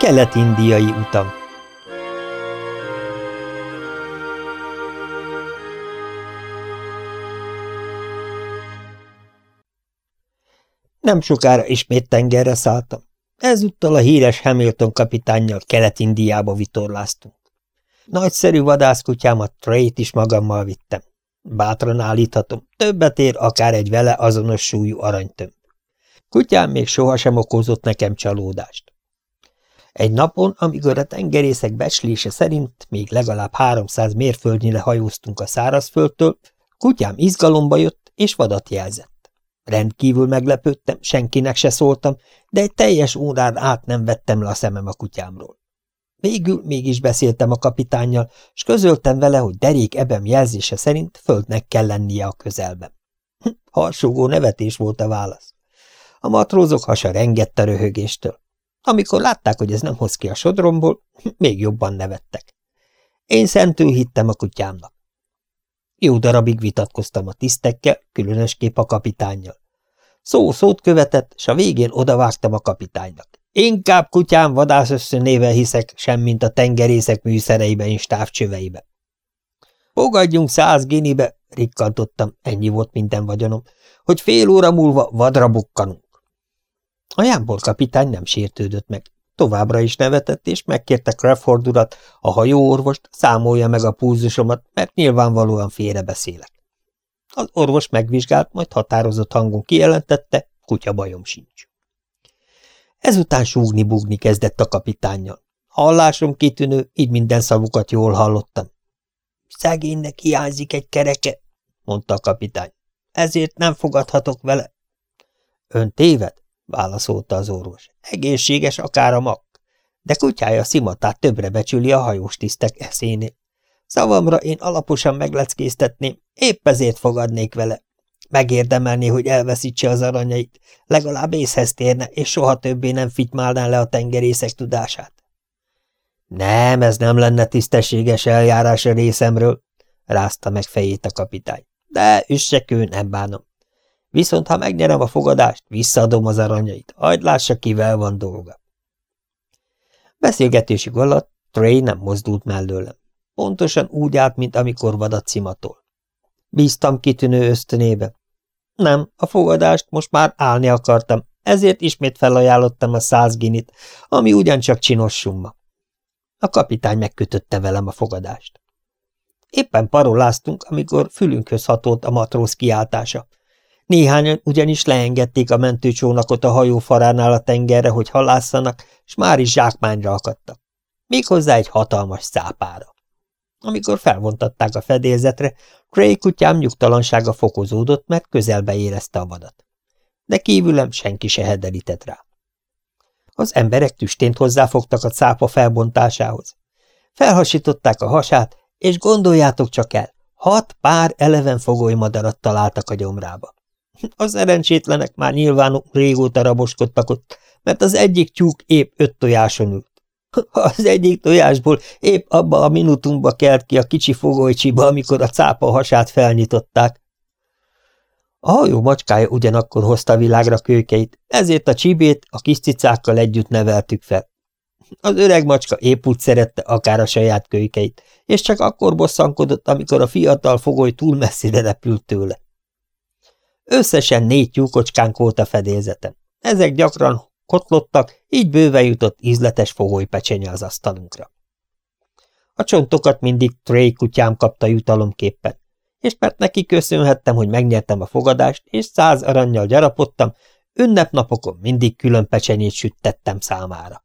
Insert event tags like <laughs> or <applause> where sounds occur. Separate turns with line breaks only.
Kelet-indiai utam Nem sokára ismét tengerre szálltam. Ezúttal a híres Hamilton kapitánnyal Kelet-Indiába vitorláztunk. Nagyszerű vadászkutyámat, Trey-t is magammal vittem. Bátran állíthatom, többet ér akár egy vele azonos súlyú aranytömb. Kutyám még sohasem okozott nekem csalódást. Egy napon, amikor a tengerészek becslése szerint még legalább 300 mérföldnyire hajóztunk a szárazföldtől, kutyám izgalomba jött és vadat jelzett. Rendkívül meglepődtem, senkinek se szóltam, de egy teljes órán át nem vettem le a szemem a kutyámról. Végül mégis beszéltem a kapitánnyal, és közöltem vele, hogy derék ebem jelzése szerint földnek kell lennie a közelben. Harsogó nevetés volt a válasz. A matrózok hasa rengett a röhögéstől. Amikor látták, hogy ez nem hoz ki a sodromból, még jobban nevettek. Én szentül hittem a kutyámnak. Jó darabig vitatkoztam a tisztekkel, különösképp a kapitánnyal. Szó szót követett, s a végén odavágtam a kapitánynak. Inkább kutyám vadászösszönével hiszek, semmint a tengerészek műszereibe és távcsöveibe. Fogadjunk száz ginibe, rikkantottam, ennyi volt minden vagyonom, hogy fél óra múlva vadra bukkanunk. A jámbor kapitány nem sértődött meg. Továbbra is nevetett, és megkérte Crawford urat, a hajóorvost, számolja meg a púzusomat, mert nyilvánvalóan félrebeszélek. Az orvos megvizsgált, majd határozott hangon kijelentette, kutya bajom sincs. Ezután súgni-búgni kezdett a kapitánnyal. Hallásom kitűnő, így minden szavukat jól hallottam. Szegénynek hiányzik egy kereke, mondta a kapitány. Ezért nem fogadhatok vele. Ön téved? Válaszolta az orvos. Egészséges akár a mag, de kutyája szimatát többre becsüli a hajós tisztek eszénél. Szavamra én alaposan megleckéztetném, épp ezért fogadnék vele. Megérdemelné, hogy elveszítse az aranyait, legalább észhez térne, és soha többé nem fitymálná le a tengerészek tudását. Nem, ez nem lenne tisztességes eljárás a részemről, rázta meg fejét a kapitány. De üssek ő, nem bánom. Viszont ha megnyerem a fogadást, visszaadom az aranyait. Hagyd lássa, kivel van dolga. Beszélgetésük alatt Trey nem mozdult mellőlem. Pontosan úgy állt, mint amikor vadat cimatol. Bíztam kitűnő ösztönébe. Nem, a fogadást most már állni akartam, ezért ismét felajánlottam a száz ginit, ami ugyancsak csinos summa. A kapitány megkötötte velem a fogadást. Éppen paroláztunk, amikor fülünkhöz hatolt a matróz kiáltása. Néhányan ugyanis leengedték a mentőcsónakot a hajó faránál a tengerre, hogy halászanak, és már is zsákmányra akadtak. Méghozzá egy hatalmas szápára. Amikor felvontatták a fedélzetre, Cray kutyám nyugtalansága fokozódott, mert közelbe érezte a vadat. De kívülem senki se hederített rá. Az emberek tüstént hozzáfogtak a cápa felbontásához. Felhasították a hasát, és gondoljátok csak el, hat pár eleven fogolymadarat találtak a gyomrába. <laughs> A szerencsétlenek már nyilván régóta raboskodtak ott, mert az egyik tyúk épp öt tojáson ült. <laughs> Az egyik tojásból épp abba a minutumba kelt ki a kicsi fogolycsiba, amikor a cápa hasát felnyitották. A hajó macskája ugyanakkor hozta világra kőkeit, ezért a csibét a kis cicákkal együtt neveltük fel. Az öreg macska épp úgy szerette akár a saját kölykeit, és csak akkor bosszankodott, amikor a fiatal fogoly túl messzire repült tőle. Összesen négy tyúkocskánk volt a fedélzeten. Ezek gyakran kotlottak, így bőve jutott ízletes fogolypecsenye az asztalunkra. A csontokat mindig Trey kutyám kapta jutalomképpen, és mert neki köszönhettem, hogy megnyertem a fogadást, és száz aranyjal gyarapodtam, ünnepnapokon mindig külön pecsenyét süttettem számára.